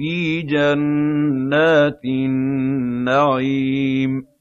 فِي جَنَّاتِ النَّعِيمِ.